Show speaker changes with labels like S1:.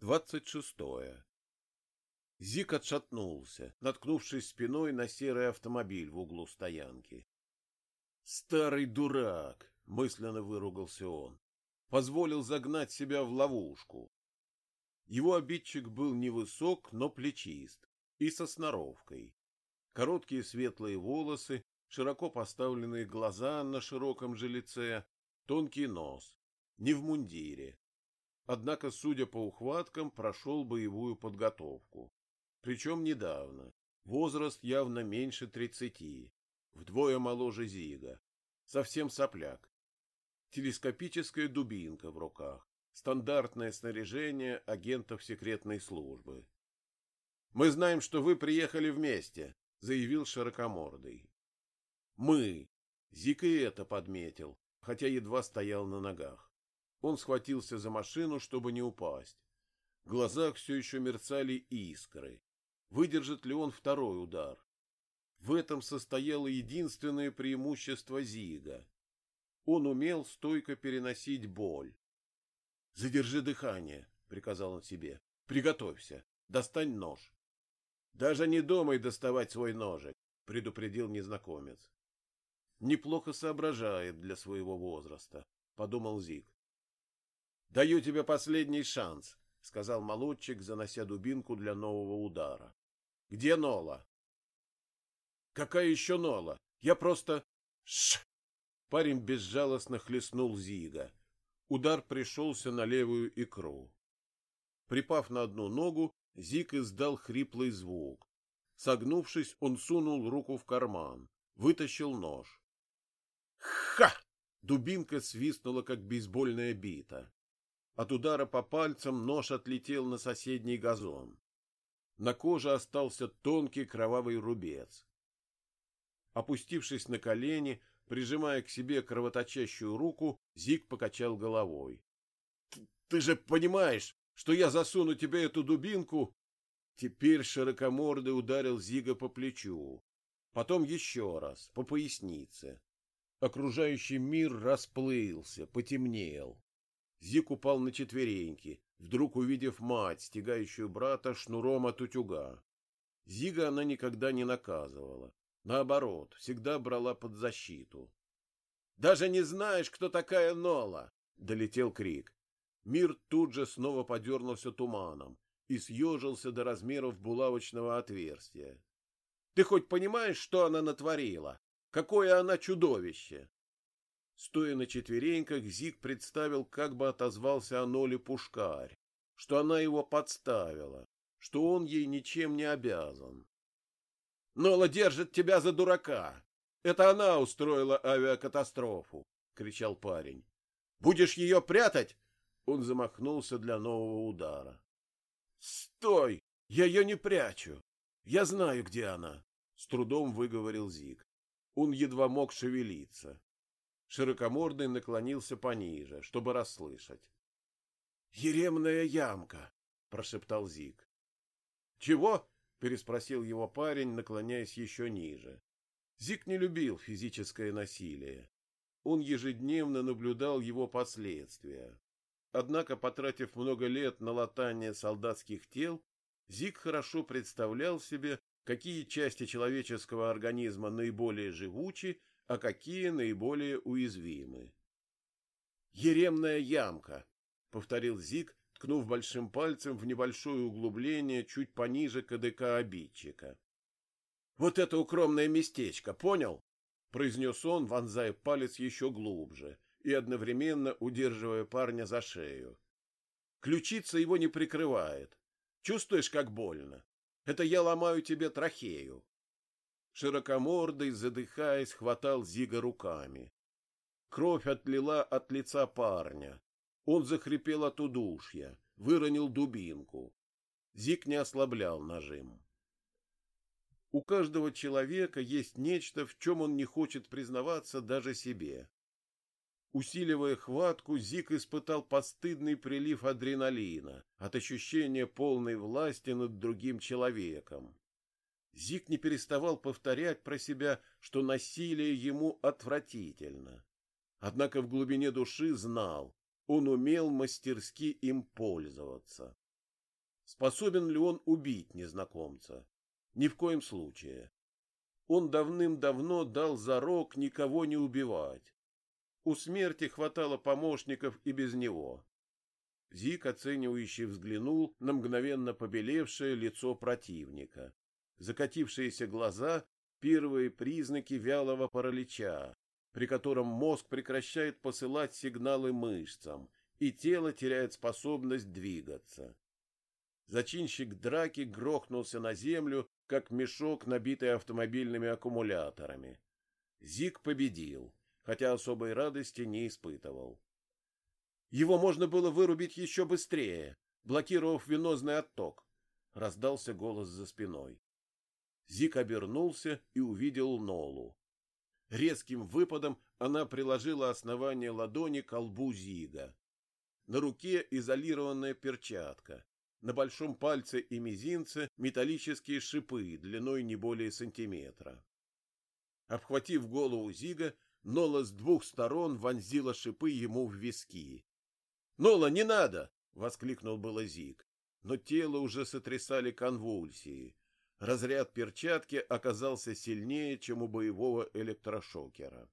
S1: Двадцать шестое. Зик отшатнулся, наткнувшись спиной на серый автомобиль в углу стоянки. «Старый дурак!» — мысленно выругался он. Позволил загнать себя в ловушку. Его обидчик был невысок, но плечист и со сноровкой. Короткие светлые волосы, широко поставленные глаза на широком же лице, тонкий нос, не в мундире, однако, судя по ухваткам, прошел боевую подготовку. Причем недавно. Возраст явно меньше тридцати. Вдвое моложе Зига. Совсем сопляк. Телескопическая дубинка в руках. Стандартное снаряжение агентов секретной службы. «Мы знаем, что вы приехали вместе», — заявил широкомордый. «Мы». Зик и это подметил, хотя едва стоял на ногах. Он схватился за машину, чтобы не упасть. В глазах все еще мерцали искры. Выдержит ли он второй удар? В этом состояло единственное преимущество Зига. Он умел стойко переносить боль. «Задержи дыхание», — приказал он себе. «Приготовься. Достань нож». «Даже не думай доставать свой ножик», — предупредил незнакомец. «Неплохо соображает для своего возраста», — подумал Зиг. Даю тебе последний шанс, сказал молодчик, занося дубинку для нового удара. Где Нола? Какая еще Нола? Я просто Ш! Парень безжалостно хлестнул Зига. Удар пришелся на левую икру. Припав на одну ногу, Зиг издал хриплый звук. Согнувшись, он сунул руку в карман, вытащил нож. Ха! Дубинка свистнула, как бейсбольная бита. От удара по пальцам нож отлетел на соседний газон. На коже остался тонкий кровавый рубец. Опустившись на колени, прижимая к себе кровоточащую руку, Зик покачал головой. — Ты же понимаешь, что я засуну тебе эту дубинку? Теперь широкомордый ударил Зига по плечу, потом еще раз, по пояснице. Окружающий мир расплылся, потемнел. Зик упал на четвереньки, вдруг увидев мать, стягающую брата шнуром от утюга. Зига она никогда не наказывала. Наоборот, всегда брала под защиту. «Даже не знаешь, кто такая Нола!» — долетел крик. Мир тут же снова подернулся туманом и съежился до размеров булавочного отверстия. «Ты хоть понимаешь, что она натворила? Какое она чудовище!» Стоя на четвереньках, Зиг представил, как бы отозвался о Ноле Пушкарь, что она его подставила, что он ей ничем не обязан. «Нола держит тебя за дурака! Это она устроила авиакатастрофу!» — кричал парень. «Будешь ее прятать?» Он замахнулся для нового удара. «Стой! Я ее не прячу! Я знаю, где она!» — с трудом выговорил Зиг. Он едва мог шевелиться. Широкомордый наклонился пониже, чтобы расслышать. «Еремная ямка!» — прошептал Зик. «Чего?» — переспросил его парень, наклоняясь еще ниже. Зик не любил физическое насилие. Он ежедневно наблюдал его последствия. Однако, потратив много лет на латание солдатских тел, Зик хорошо представлял себе, какие части человеческого организма наиболее живучи а какие наиболее уязвимы. «Еремная ямка», — повторил Зик, ткнув большим пальцем в небольшое углубление чуть пониже КДК обидчика. «Вот это укромное местечко, понял?» — произнес он, вонзая палец еще глубже и одновременно удерживая парня за шею. Ключица его не прикрывает. Чувствуешь, как больно? Это я ломаю тебе трахею. Широкомордый, задыхаясь, хватал Зига руками. Кровь отлила от лица парня. Он захрипел от удушья, выронил дубинку. Зиг не ослаблял нажим. У каждого человека есть нечто, в чем он не хочет признаваться даже себе. Усиливая хватку, Зик испытал постыдный прилив адреналина от ощущения полной власти над другим человеком. Зик не переставал повторять про себя, что насилие ему отвратительно. Однако в глубине души знал, он умел мастерски им пользоваться. Способен ли он убить незнакомца? Ни в коем случае. Он давным-давно дал зарок никого не убивать. У смерти хватало помощников и без него. Зик оценивающе взглянул на мгновенно побелевшее лицо противника. Закатившиеся глаза — первые признаки вялого паралича, при котором мозг прекращает посылать сигналы мышцам, и тело теряет способность двигаться. Зачинщик драки грохнулся на землю, как мешок, набитый автомобильными аккумуляторами. Зик победил, хотя особой радости не испытывал. Его можно было вырубить еще быстрее, блокировав венозный отток. Раздался голос за спиной. Зик обернулся и увидел Нолу. Резким выпадом она приложила основание ладони к лбу Зига. На руке изолированная перчатка. На большом пальце и мизинце металлические шипы длиной не более сантиметра. Обхватив голову Зига, Нола с двух сторон вонзила шипы ему в виски. «Нола, не надо!» — воскликнул было Зиг. Но тело уже сотрясали конвульсии. Разряд перчатки оказался сильнее, чем у боевого электрошокера.